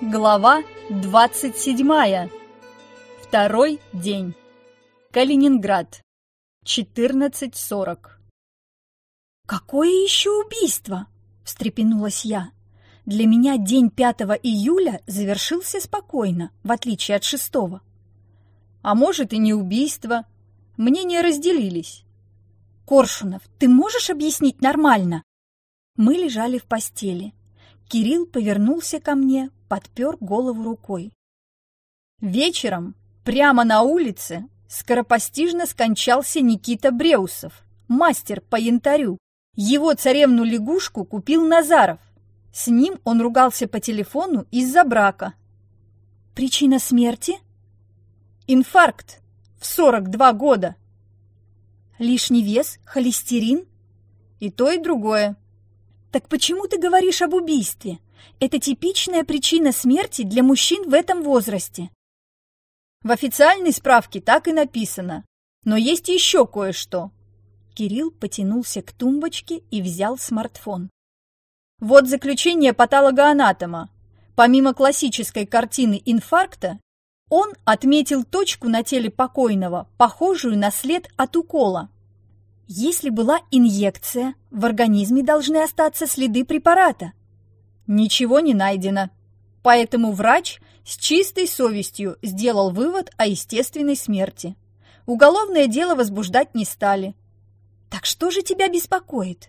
Глава 27. Второй день. Калининград. 14.40. «Какое еще убийство?» – встрепенулась я. Для меня день 5 июля завершился спокойно, в отличие от шестого. А может и не убийство. Мнения разделились. «Коршунов, ты можешь объяснить нормально?» Мы лежали в постели. Кирилл повернулся ко мне, подпер голову рукой. Вечером, прямо на улице, скоропостижно скончался Никита Бреусов, мастер по янтарю. Его царевну-лягушку купил Назаров. С ним он ругался по телефону из-за брака. Причина смерти? Инфаркт в 42 года. Лишний вес, холестерин? И то, и другое. Так почему ты говоришь об убийстве? Это типичная причина смерти для мужчин в этом возрасте. В официальной справке так и написано. Но есть еще кое-что. Кирилл потянулся к тумбочке и взял смартфон. Вот заключение патологоанатома. Помимо классической картины инфаркта, он отметил точку на теле покойного, похожую на след от укола. Если была инъекция, в организме должны остаться следы препарата. Ничего не найдено. Поэтому врач с чистой совестью сделал вывод о естественной смерти. Уголовное дело возбуждать не стали. Так что же тебя беспокоит?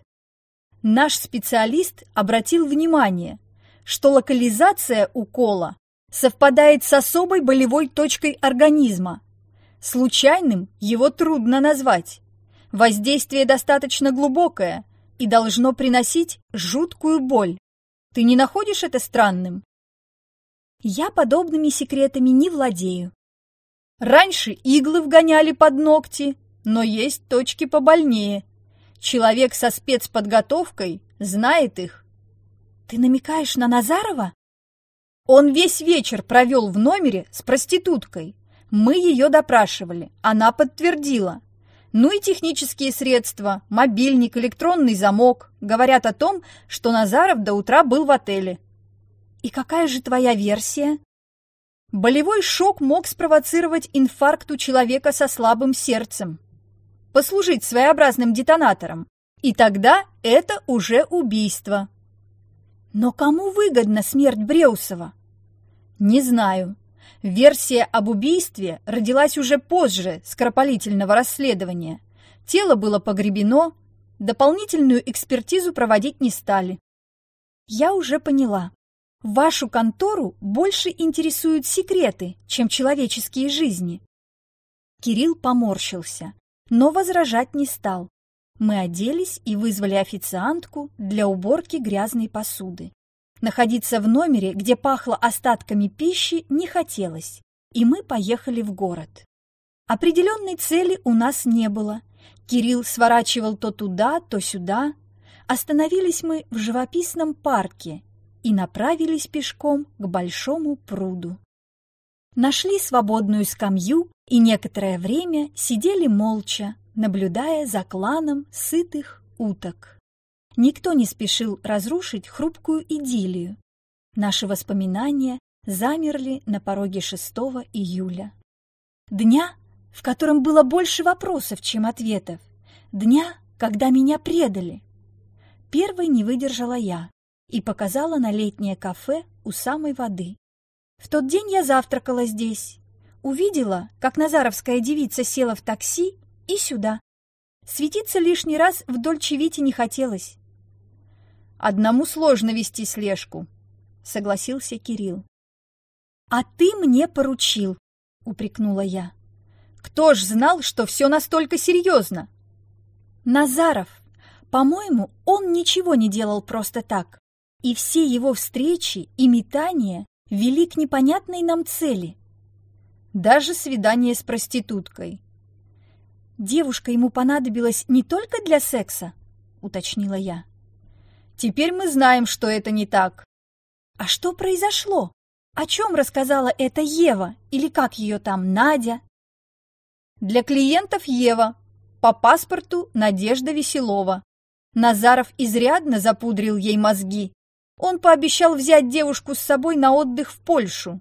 Наш специалист обратил внимание, что локализация укола совпадает с особой болевой точкой организма. Случайным его трудно назвать. Воздействие достаточно глубокое и должно приносить жуткую боль. Ты не находишь это странным? Я подобными секретами не владею. Раньше иглы вгоняли под ногти, но есть точки побольнее. Человек со спецподготовкой знает их. Ты намекаешь на Назарова? Он весь вечер провел в номере с проституткой. Мы ее допрашивали, она подтвердила. Ну и технические средства, мобильник, электронный замок говорят о том, что Назаров до утра был в отеле. И какая же твоя версия? Болевой шок мог спровоцировать инфаркт у человека со слабым сердцем, послужить своеобразным детонатором, и тогда это уже убийство. Но кому выгодна смерть Бреусова? Не знаю. Версия об убийстве родилась уже позже скоропалительного расследования. Тело было погребено, дополнительную экспертизу проводить не стали. Я уже поняла. Вашу контору больше интересуют секреты, чем человеческие жизни. Кирилл поморщился, но возражать не стал. Мы оделись и вызвали официантку для уборки грязной посуды. Находиться в номере, где пахло остатками пищи, не хотелось, и мы поехали в город. Определенной цели у нас не было. Кирилл сворачивал то туда, то сюда. Остановились мы в живописном парке и направились пешком к большому пруду. Нашли свободную скамью и некоторое время сидели молча, наблюдая за кланом сытых уток. Никто не спешил разрушить хрупкую идиллию. Наши воспоминания замерли на пороге 6 июля. Дня, в котором было больше вопросов, чем ответов. Дня, когда меня предали. Первой не выдержала я и показала на летнее кафе у самой воды. В тот день я завтракала здесь. Увидела, как назаровская девица села в такси и сюда. Светиться лишний раз вдоль Чевити не хотелось. Одному сложно вести слежку, согласился Кирилл. А ты мне поручил, упрекнула я. Кто ж знал, что все настолько серьезно? Назаров. По-моему, он ничего не делал просто так. И все его встречи и метания вели к непонятной нам цели. Даже свидание с проституткой. Девушка ему понадобилась не только для секса, уточнила я. Теперь мы знаем, что это не так. А что произошло? О чем рассказала эта Ева, или как ее там, Надя? Для клиентов Ева, по паспорту Надежда Веселова. Назаров изрядно запудрил ей мозги. Он пообещал взять девушку с собой на отдых в Польшу.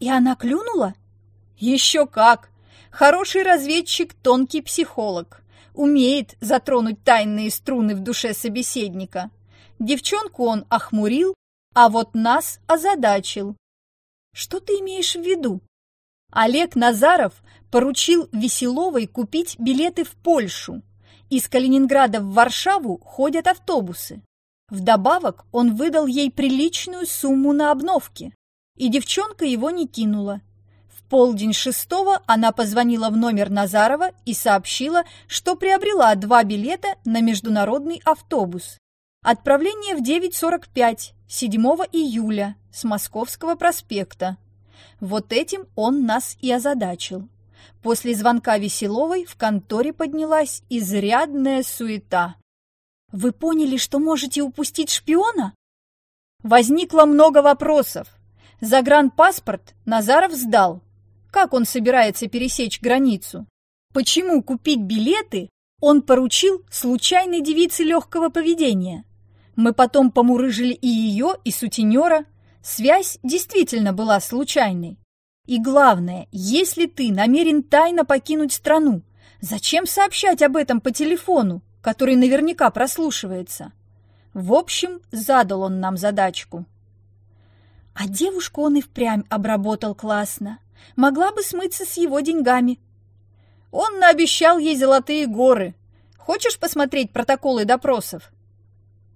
И она клюнула? Еще как! Хороший разведчик, тонкий психолог. Умеет затронуть тайные струны в душе собеседника. Девчонку он охмурил, а вот нас озадачил. Что ты имеешь в виду? Олег Назаров поручил Веселовой купить билеты в Польшу. Из Калининграда в Варшаву ходят автобусы. Вдобавок он выдал ей приличную сумму на обновки, и девчонка его не кинула. В полдень шестого она позвонила в номер Назарова и сообщила, что приобрела два билета на международный автобус. Отправление в 9.45, 7 июля, с Московского проспекта. Вот этим он нас и озадачил. После звонка Веселовой в конторе поднялась изрядная суета. Вы поняли, что можете упустить шпиона? Возникло много вопросов. Загранпаспорт Назаров сдал. Как он собирается пересечь границу? Почему купить билеты он поручил случайной девице легкого поведения? Мы потом помурыжили и ее, и сутенера. Связь действительно была случайной. И главное, если ты намерен тайно покинуть страну, зачем сообщать об этом по телефону? который наверняка прослушивается. В общем, задал он нам задачку. А девушку он и впрямь обработал классно. Могла бы смыться с его деньгами. Он наобещал ей золотые горы. Хочешь посмотреть протоколы допросов?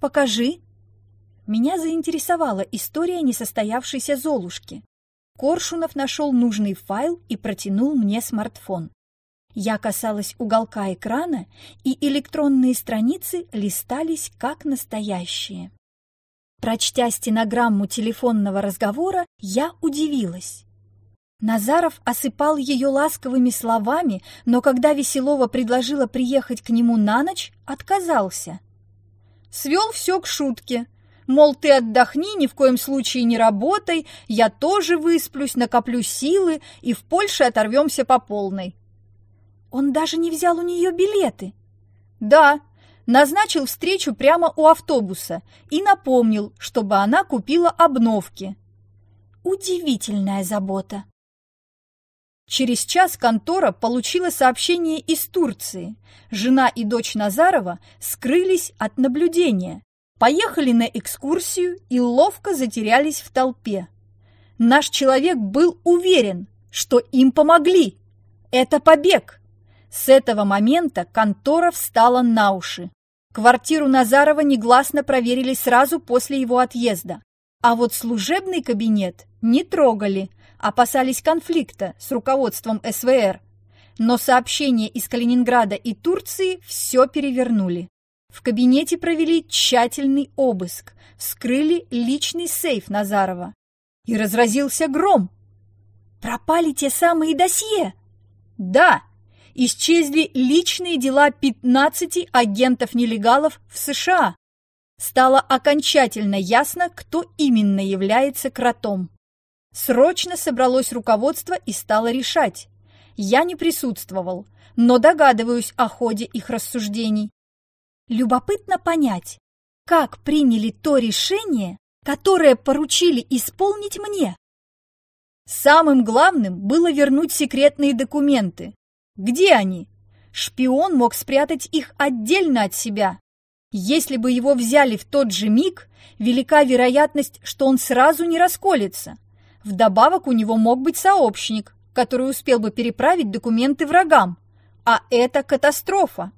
Покажи. Меня заинтересовала история несостоявшейся Золушки. Коршунов нашел нужный файл и протянул мне смартфон. Я касалась уголка экрана, и электронные страницы листались как настоящие. Прочтя стенограмму телефонного разговора, я удивилась. Назаров осыпал ее ласковыми словами, но когда Веселова предложила приехать к нему на ночь, отказался. Свел все к шутке. Мол, ты отдохни, ни в коем случае не работай, я тоже высплюсь, накоплю силы и в Польше оторвемся по полной. Он даже не взял у нее билеты. Да, назначил встречу прямо у автобуса и напомнил, чтобы она купила обновки. Удивительная забота. Через час контора получила сообщение из Турции. Жена и дочь Назарова скрылись от наблюдения, поехали на экскурсию и ловко затерялись в толпе. Наш человек был уверен, что им помогли. Это побег. С этого момента контора встала на уши. Квартиру Назарова негласно проверили сразу после его отъезда. А вот служебный кабинет не трогали, опасались конфликта с руководством СВР. Но сообщения из Калининграда и Турции все перевернули. В кабинете провели тщательный обыск, вскрыли личный сейф Назарова. И разразился гром. «Пропали те самые досье!» «Да!» исчезли личные дела 15 агентов-нелегалов в США. Стало окончательно ясно, кто именно является кротом. Срочно собралось руководство и стало решать. Я не присутствовал, но догадываюсь о ходе их рассуждений. Любопытно понять, как приняли то решение, которое поручили исполнить мне. Самым главным было вернуть секретные документы, где они? Шпион мог спрятать их отдельно от себя. Если бы его взяли в тот же миг, велика вероятность, что он сразу не расколется. Вдобавок у него мог быть сообщник, который успел бы переправить документы врагам. А это катастрофа.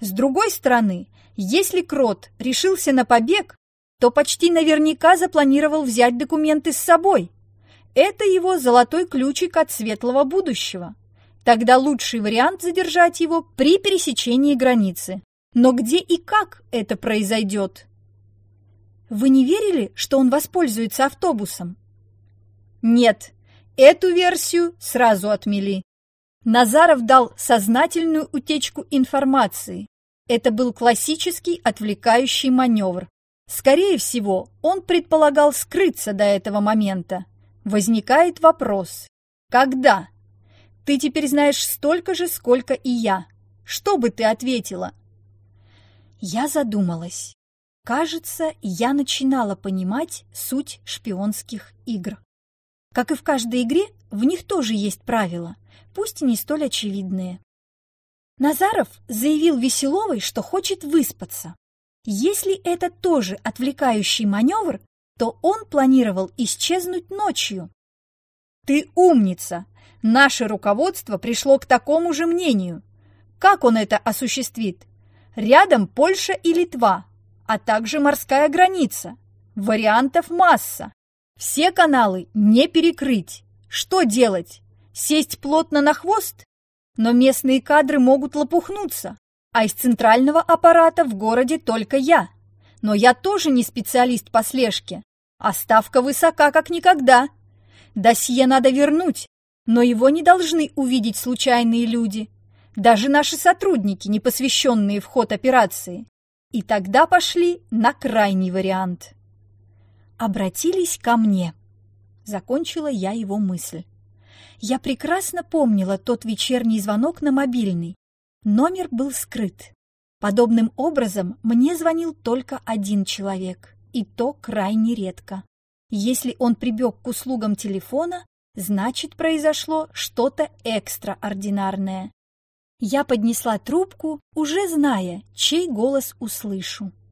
С другой стороны, если Крот решился на побег, то почти наверняка запланировал взять документы с собой. Это его золотой ключик от светлого будущего. Тогда лучший вариант задержать его при пересечении границы. Но где и как это произойдет? Вы не верили, что он воспользуется автобусом? Нет, эту версию сразу отмели. Назаров дал сознательную утечку информации. Это был классический отвлекающий маневр. Скорее всего, он предполагал скрыться до этого момента. Возникает вопрос, когда? Ты теперь знаешь столько же, сколько и я. Что бы ты ответила?» Я задумалась. Кажется, я начинала понимать суть шпионских игр. Как и в каждой игре, в них тоже есть правила, пусть и не столь очевидные. Назаров заявил Веселовой, что хочет выспаться. Если это тоже отвлекающий маневр, то он планировал исчезнуть ночью. «Ты умница! Наше руководство пришло к такому же мнению. Как он это осуществит? Рядом Польша и Литва, а также морская граница. Вариантов масса. Все каналы не перекрыть. Что делать? Сесть плотно на хвост? Но местные кадры могут лопухнуться, а из центрального аппарата в городе только я. Но я тоже не специалист по слежке, а ставка высока как никогда. Досье надо вернуть, но его не должны увидеть случайные люди, даже наши сотрудники, не посвященные в ход операции. И тогда пошли на крайний вариант. Обратились ко мне. Закончила я его мысль. Я прекрасно помнила тот вечерний звонок на мобильный. Номер был скрыт. Подобным образом мне звонил только один человек, и то крайне редко. Если он прибег к услугам телефона, значит произошло что-то экстраординарное. Я поднесла трубку, уже зная, чей голос услышу.